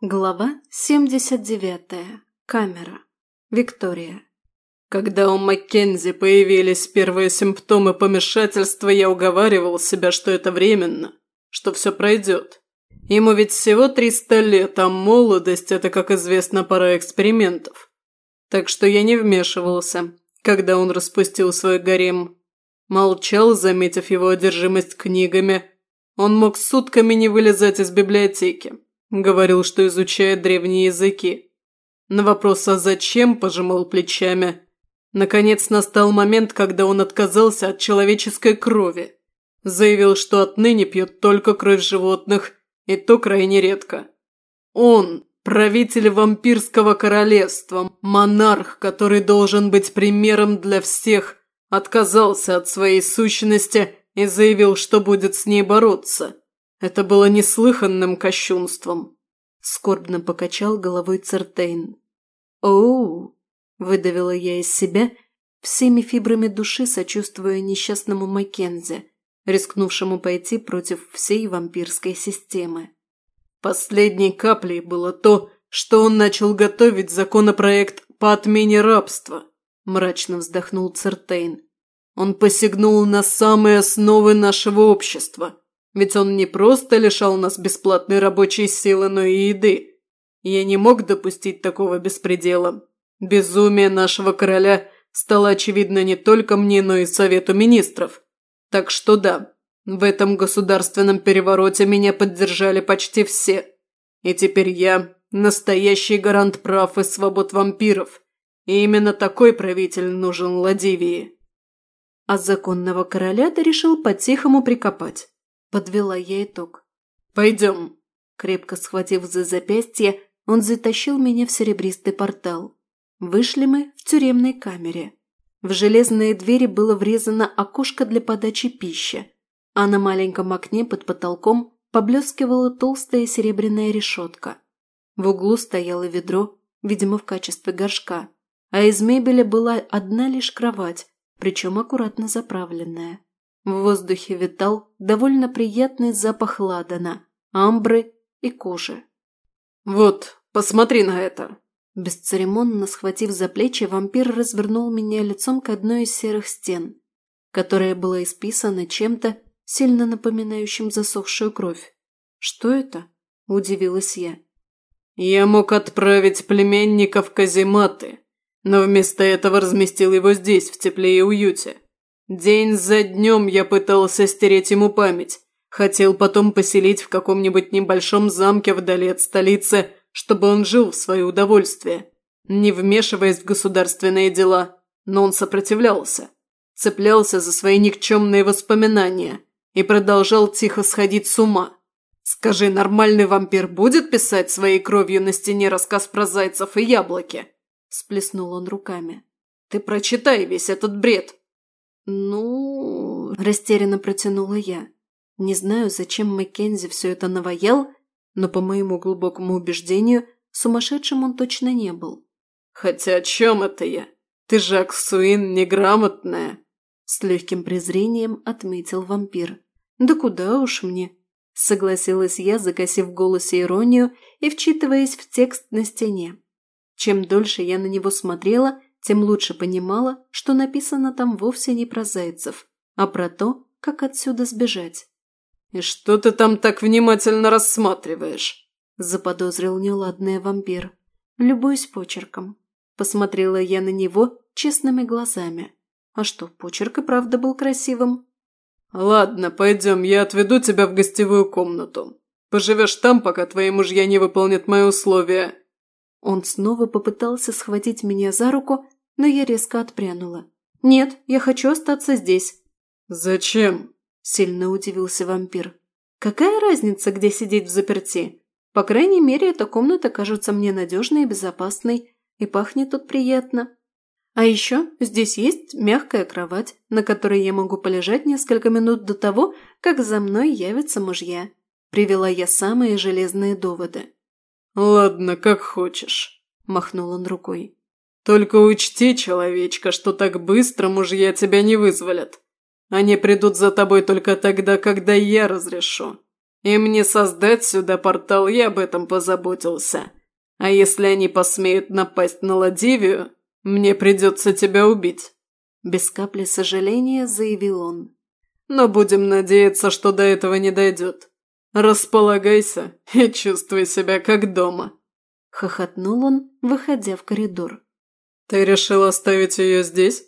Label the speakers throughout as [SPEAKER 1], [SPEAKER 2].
[SPEAKER 1] Глава 79. Камера. Виктория.
[SPEAKER 2] Когда у Маккензи появились первые симптомы помешательства, я уговаривал себя, что это временно, что все пройдет. Ему ведь всего 300 лет, а молодость – это, как известно, пора экспериментов. Так что я не вмешивался, когда он распустил свой гарем. Молчал, заметив его одержимость книгами. Он мог сутками не вылезать из библиотеки. Говорил, что изучает древние языки. На вопрос «а зачем?» пожимал плечами. Наконец настал момент, когда он отказался от человеческой крови. Заявил, что отныне пьет только кровь животных, и то крайне редко. Он, правитель вампирского королевства, монарх, который должен быть примером для всех, отказался от своей сущности и заявил, что будет с ней бороться. Это было неслыханным кощунством.
[SPEAKER 1] Скорбно покачал головой Цертейн. «Оу!» – выдавила я из себя, всеми фибрами души сочувствуя несчастному Маккензи, рискнувшему пойти против всей вампирской системы.
[SPEAKER 2] Последней каплей было то, что он начал готовить законопроект по отмене рабства, мрачно вздохнул Цертейн. Он посягнул на самые основы нашего общества. Ведь он не просто лишал нас бесплатной рабочей силы, но и еды. Я не мог допустить такого беспредела. Безумие нашего короля стало очевидно не только мне, но и Совету министров. Так что да, в этом государственном перевороте меня поддержали почти все. И теперь я настоящий гарант прав и свобод вампиров. И именно такой правитель нужен Ладивии.
[SPEAKER 1] А законного короля ты решил по-тихому прикопать. Подвела я итог.
[SPEAKER 2] «Пойдем».
[SPEAKER 1] Крепко схватив за запястье, он затащил меня в серебристый портал. Вышли мы в тюремной камере. В железные двери было врезано окошко для подачи пищи, а на маленьком окне под потолком поблескивала толстая серебряная решетка. В углу стояло ведро, видимо, в качестве горшка, а из мебели была одна лишь кровать, причем аккуратно заправленная. В воздухе витал довольно приятный запах ладана, амбры и кожи.
[SPEAKER 2] «Вот, посмотри на это!»
[SPEAKER 1] Бесцеремонно схватив за плечи, вампир развернул меня лицом к одной из серых стен, которая была исписана чем-то, сильно напоминающим засохшую кровь. «Что это?» – удивилась я.
[SPEAKER 2] «Я мог отправить племенника в казематы, но вместо этого разместил его здесь, в тепле и уюте. День за днем я пытался стереть ему память. Хотел потом поселить в каком-нибудь небольшом замке вдали от столицы, чтобы он жил в свое удовольствие, не вмешиваясь в государственные дела. Но он сопротивлялся. Цеплялся за свои никчемные воспоминания и продолжал тихо сходить с ума. Скажи, нормальный вампир будет писать своей кровью на стене рассказ про зайцев и яблоки? Сплеснул он руками. Ты прочитай весь этот бред.
[SPEAKER 1] «Ну...» – растерянно протянула я. Не знаю, зачем Маккензи все это наваял, но, по моему глубокому убеждению, сумасшедшим он точно не был.
[SPEAKER 2] «Хотя о чем это я? Ты же Аксуин неграмотная!»
[SPEAKER 1] С легким презрением отметил вампир. «Да куда уж мне!» Согласилась я, закосив в голосе иронию и вчитываясь в текст на стене. Чем дольше я на него смотрела, тем лучше понимала, что написано там вовсе не про зайцев, а про то, как отсюда сбежать.
[SPEAKER 2] «И что ты там так внимательно рассматриваешь?»
[SPEAKER 1] – заподозрил неладный вампир. «Любуюсь почерком». Посмотрела я на него честными глазами. А что, почерк и правда был красивым?
[SPEAKER 2] «Ладно, пойдем, я отведу тебя в гостевую комнату. Поживешь там, пока твои мужья не выполнят мои условия».
[SPEAKER 1] Он снова попытался схватить меня за руку, но я резко отпрянула. «Нет, я хочу остаться здесь».
[SPEAKER 2] «Зачем?» – сильно удивился вампир.
[SPEAKER 1] «Какая разница, где сидеть в заперти? По крайней мере, эта комната кажется мне надежной и безопасной, и пахнет тут приятно. А еще здесь есть мягкая кровать, на которой я могу полежать несколько минут до того, как за мной явятся мужья». Привела я самые железные доводы.
[SPEAKER 2] «Ладно, как хочешь», – махнул он рукой. «Только учти, человечка, что так быстро мужья тебя не вызволят. Они придут за тобой только тогда, когда я разрешу. И мне создать сюда портал я об этом позаботился. А если они посмеют напасть на Ладивию, мне придется тебя убить».
[SPEAKER 1] Без капли сожаления заявил он.
[SPEAKER 2] «Но будем надеяться, что до этого не дойдет. Располагайся и чувствуй себя как дома».
[SPEAKER 1] Хохотнул он, выходя в коридор.
[SPEAKER 2] «Ты решил оставить ее здесь?»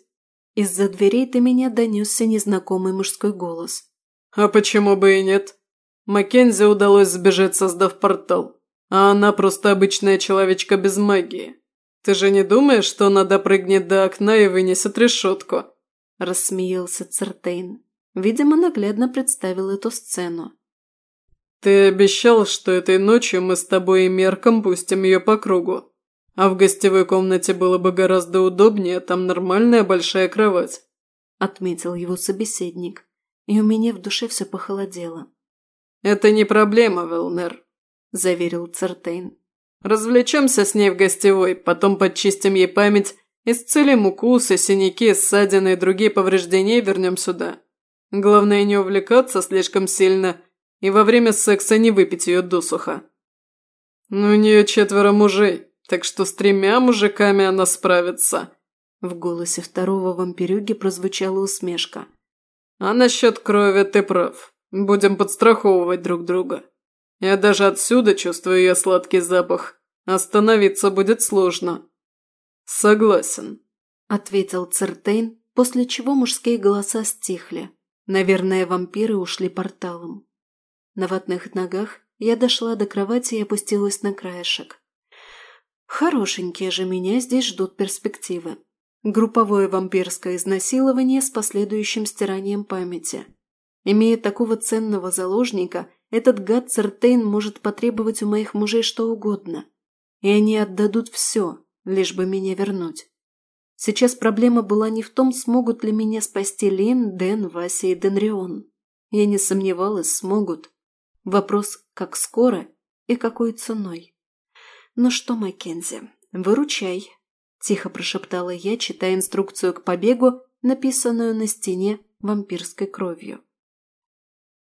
[SPEAKER 1] Из-за дверей до меня донесся незнакомый мужской голос.
[SPEAKER 2] «А почему бы и нет? Маккензи удалось сбежать, создав портал, а она просто обычная человечка без магии. Ты же не думаешь, что она допрыгнет до окна и вынесет решетку?»
[SPEAKER 1] Рассмеялся Цертейн. Видимо, наглядно представил эту сцену.
[SPEAKER 2] «Ты обещал, что этой ночью мы с тобой и Мерком пустим ее по кругу. А в гостевой комнате было бы гораздо удобнее, там нормальная большая кровать», –
[SPEAKER 1] отметил его собеседник. И у меня в душе все похолодело.
[SPEAKER 2] «Это не проблема, Велнер», – заверил Цертейн. «Развлечемся с ней в гостевой, потом подчистим ей память, исцелим укусы, синяки, ссадины и другие повреждения и вернем сюда. Главное не увлекаться слишком сильно и во время секса не выпить ее досуха. Ну, у нее четверо мужей, так что с тремя мужиками она справится».
[SPEAKER 1] В голосе второго вампирюги прозвучала усмешка.
[SPEAKER 2] «А насчет крови ты прав. Будем подстраховывать друг друга. Я даже отсюда чувствую ее сладкий запах. Остановиться будет сложно». «Согласен», –
[SPEAKER 1] ответил Цертейн, после чего мужские голоса стихли. Наверное, вампиры ушли порталом. На ватных ногах я дошла до кровати и опустилась на краешек. Хорошенькие же меня здесь ждут перспективы. Групповое вампирское изнасилование с последующим стиранием памяти. Имея такого ценного заложника, этот гад Цертейн может потребовать у моих мужей что угодно. И они отдадут все, лишь бы меня вернуть. Сейчас проблема была не в том, смогут ли меня спасти Лин, Дэн, Вася и Денрион. Я не сомневалась, смогут. Вопрос, как скоро и какой ценой. Ну что, Маккензи, выручай. Тихо прошептала я, читая инструкцию к побегу, написанную на стене вампирской кровью.